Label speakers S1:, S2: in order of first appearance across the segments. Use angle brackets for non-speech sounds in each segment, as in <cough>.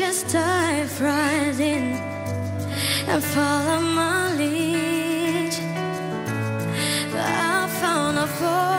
S1: just dive right in and follow my lead. I found a
S2: voice.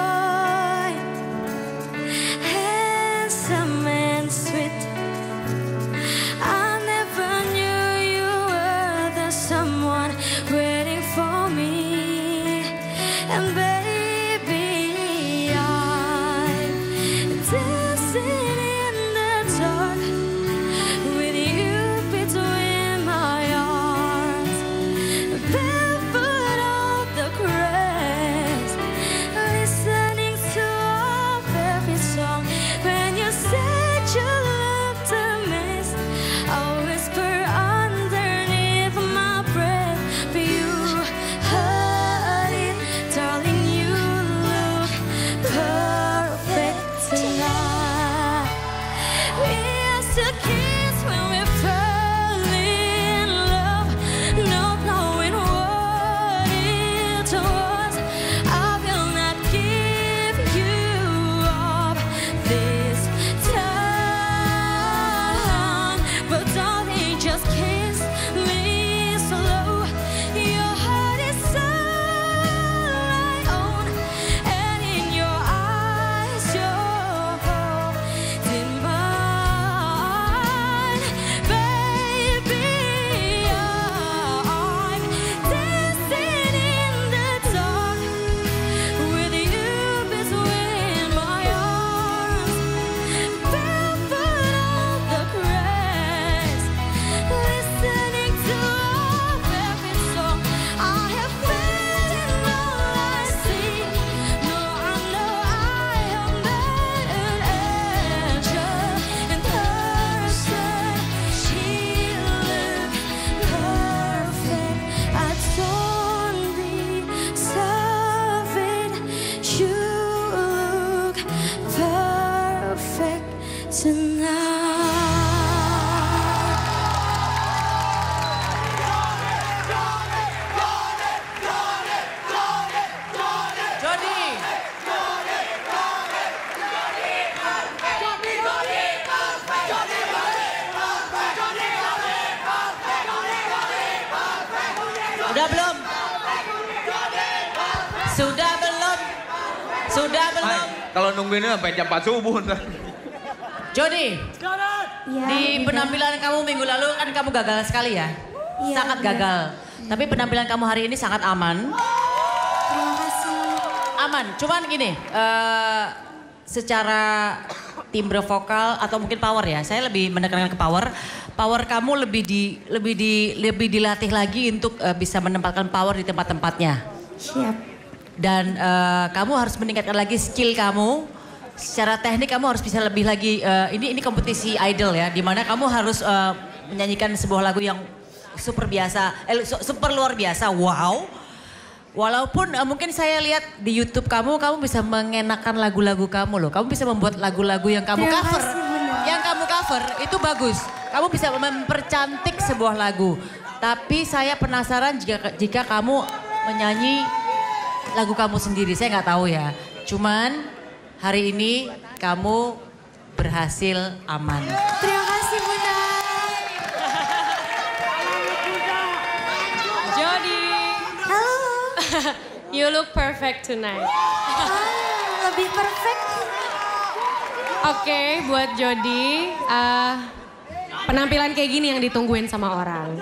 S2: Sudah belum?
S3: Hai, kalau nungguinnya sampai jam 4 subuh ntar.
S2: Jody,
S1: Ya,
S2: di
S1: Bunda.
S2: penampilan kamu minggu lalu kan kamu gagal sekali ya?
S1: Iya,
S2: sangat
S1: Bunda.
S2: gagal. Tapi penampilan kamu hari ini sangat aman.
S1: Terima kasih.
S2: Aman, cuman gini, eh, secara timbre vokal atau mungkin power ya, saya lebih menekankan ke power. Power kamu lebih di lebih di lebih dilatih lagi untuk eh, bisa menempatkan power di tempat-tempatnya.
S1: Siap.
S2: Dan eh, kamu harus meningkatkan lagi skill kamu. Secara teknik kamu harus bisa lebih lagi. eh, ini ini kompetisi idol ya, di mana kamu harus eh, menyanyikan sebuah lagu yang super biasa, eh, su- super luar biasa. Wow. Walaupun eh, mungkin saya lihat di YouTube kamu, kamu bisa mengenakan lagu-lagu kamu loh. Kamu bisa membuat lagu-lagu yang kamu
S1: Terima
S2: cover.
S1: kasih.
S2: Yang kamu cover itu bagus. Kamu bisa mempercantik sebuah lagu. Tapi saya penasaran jika jika kamu menyanyi lagu kamu sendiri. Saya nggak tahu ya. Cuman hari ini kamu berhasil aman.
S1: Terima kasih Bunda.
S4: Jody,
S1: Halo. <laughs>
S4: you look perfect tonight.
S1: Ah, lebih perfect.
S4: Oke, buat Jody, eh, penampilan kayak gini yang ditungguin sama orang.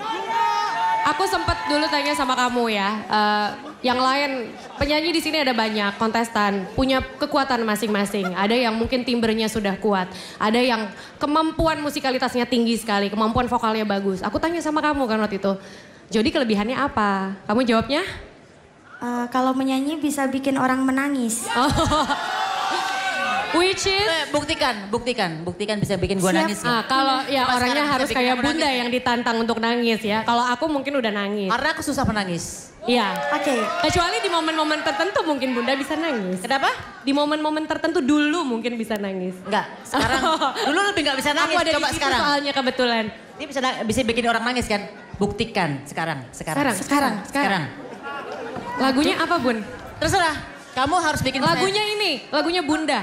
S4: Aku sempet dulu tanya sama kamu ya, eh, yang lain penyanyi di sini ada banyak kontestan, punya kekuatan masing-masing. Ada yang mungkin timbrenya sudah kuat, ada yang kemampuan musikalitasnya tinggi sekali, kemampuan vokalnya bagus. Aku tanya sama kamu kan waktu itu, Jody kelebihannya apa? Kamu jawabnya?
S1: Eh, kalau menyanyi bisa bikin orang menangis. <laughs>
S4: Which is
S2: Eh, buktikan, buktikan, buktikan bisa bikin gua
S1: Siap.
S2: nangis. nggak?
S4: Ah, kalau ya
S2: Coba
S4: orangnya
S2: sekarang
S4: harus kayak Bunda
S2: nangis.
S4: yang ditantang untuk nangis ya. Kalau aku mungkin udah nangis.
S2: Karena aku susah menangis.
S4: Iya.
S1: Oke.
S4: Kecuali di momen-momen tertentu mungkin Bunda bisa nangis.
S2: Kenapa?
S4: Di momen-momen tertentu dulu mungkin bisa nangis.
S2: Enggak, sekarang <laughs> dulu lebih nggak bisa nangis.
S4: Aku ada
S2: Coba
S4: di
S2: sekarang.
S4: soalnya kebetulan.
S2: Ini bisa bisa bikin orang nangis kan? Buktikan sekarang, sekarang.
S4: Sekarang, sekarang, sekarang. Lagunya apa Bun?
S2: Terserah. Kamu harus bikin
S4: Lagunya ini, lagunya Bunda.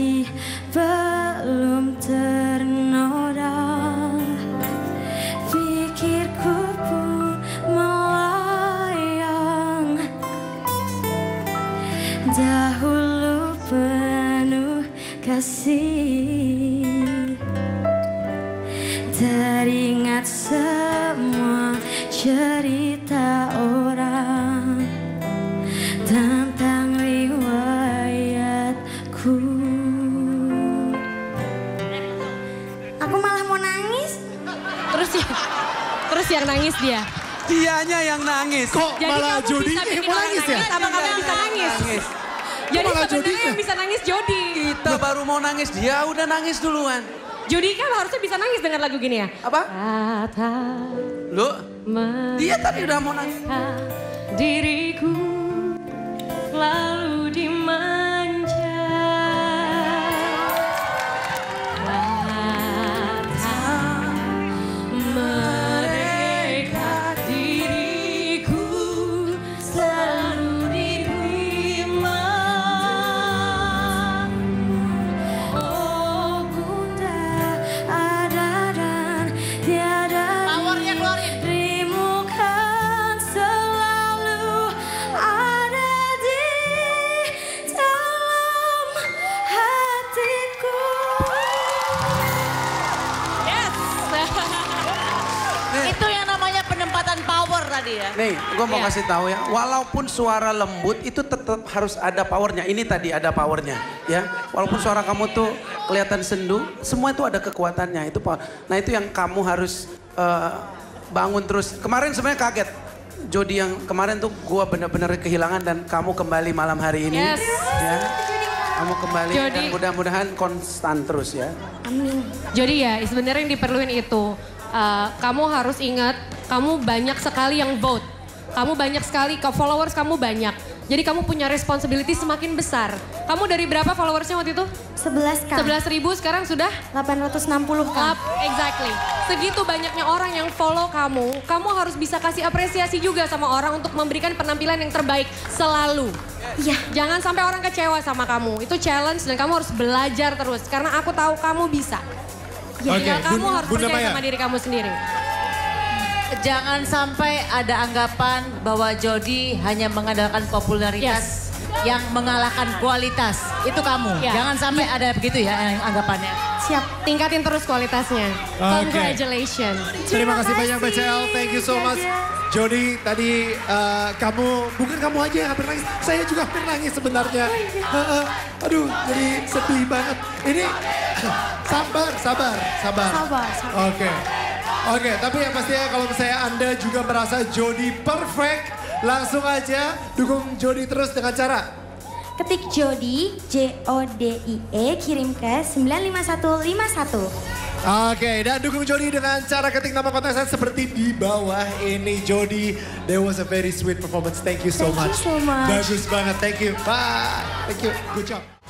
S1: Dahulu penuh kasih Teringat semua cerita orang Tentang riwayatku Aku malah mau nangis
S4: Terus ya, terus yang nangis dia.
S5: Dianya yang nangis.
S6: Kok
S4: Jadi
S6: malah
S4: kamu
S6: Jody
S4: bisa
S6: eh,
S4: bikin
S6: mau
S4: orang
S6: nangis ya?
S4: nangis, Apa kamu bisa nangis?
S5: Nangis.
S4: Jadi sebenarnya
S6: Jody-nya?
S4: yang bisa nangis Jody.
S5: Kita baru mau nangis, dia udah nangis duluan.
S4: Jody kan harusnya bisa nangis dengan lagu gini ya.
S5: Apa? Lu? Dia tadi udah mau nangis.
S4: diriku lalu dimanja.
S2: Tadi ya.
S5: Nih, gue mau
S4: Iya.
S5: kasih tahu ya, walaupun suara lembut itu tetap harus ada powernya. Ini tadi ada powernya, ya. Walaupun suara kamu tuh kelihatan sendu, semua itu ada kekuatannya. Itu power. Nah itu yang kamu harus eh, bangun terus. Kemarin sebenarnya kaget, Jody yang kemarin tuh gue benar-benar kehilangan dan kamu kembali malam hari ini.
S4: Yes.
S5: Ya. Kamu kembali
S4: Jody.
S5: dan mudah-mudahan konstan terus ya.
S1: amin
S4: Jadi ya sebenarnya yang diperluin itu uh, kamu harus ingat kamu banyak sekali yang vote. Kamu banyak sekali ke followers kamu banyak. Jadi kamu punya responsibility semakin besar. Kamu dari berapa followersnya waktu itu?
S1: 11 kan
S4: 11 ribu sekarang sudah
S1: 860 kan
S4: up. Exactly. Segitu banyaknya orang yang follow kamu. Kamu harus bisa kasih apresiasi juga sama orang untuk memberikan penampilan yang terbaik selalu.
S1: iya
S4: Jangan sampai orang kecewa sama kamu. Itu challenge dan kamu harus belajar terus. Karena aku tahu kamu bisa. Ya,
S6: Oke,
S4: tinggal kamu
S6: Bun-
S4: harus
S6: Bunda
S4: percaya
S6: Maya.
S4: sama diri kamu sendiri.
S2: Jangan sampai ada anggapan bahwa Jody hanya mengandalkan popularitas yang mengalahkan kualitas. Itu kamu.
S4: Ya.
S2: Jangan sampai ada begitu ya yang anggapannya.
S1: siap
S4: Tingkatin terus kualitasnya.
S6: Oke.
S4: Congratulations.
S6: Terima kasih banyak BCL, thank you so much. Jody, tadi eh, kamu, bukan kamu aja yang hampir nangis, saya juga hampir nangis sebenarnya. Heeh. aduh, jadi sedih banget. Ini, <laughs> sabar, sabar, sabar.
S1: Sabar, sabar.
S6: Oke, oke, tapi yang pastinya kalau misalnya Anda juga merasa Jody perfect, langsung aja dukung Jody terus dengan cara
S1: Ketik Jody, J-O-D-I-E, kirim ke 95151.
S6: Oke, dan dukung Jody dengan cara ketik nama kontestan seperti di bawah ini. Jody, there was a very sweet performance. Thank you so
S1: Thank you
S6: much.
S1: so much.
S6: Bagus banget, thank you. Bye. Thank you, good job.